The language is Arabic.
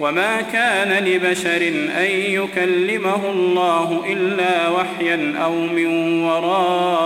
وما كان لبشر أن يكلمه الله إلا وحيا أو من وراء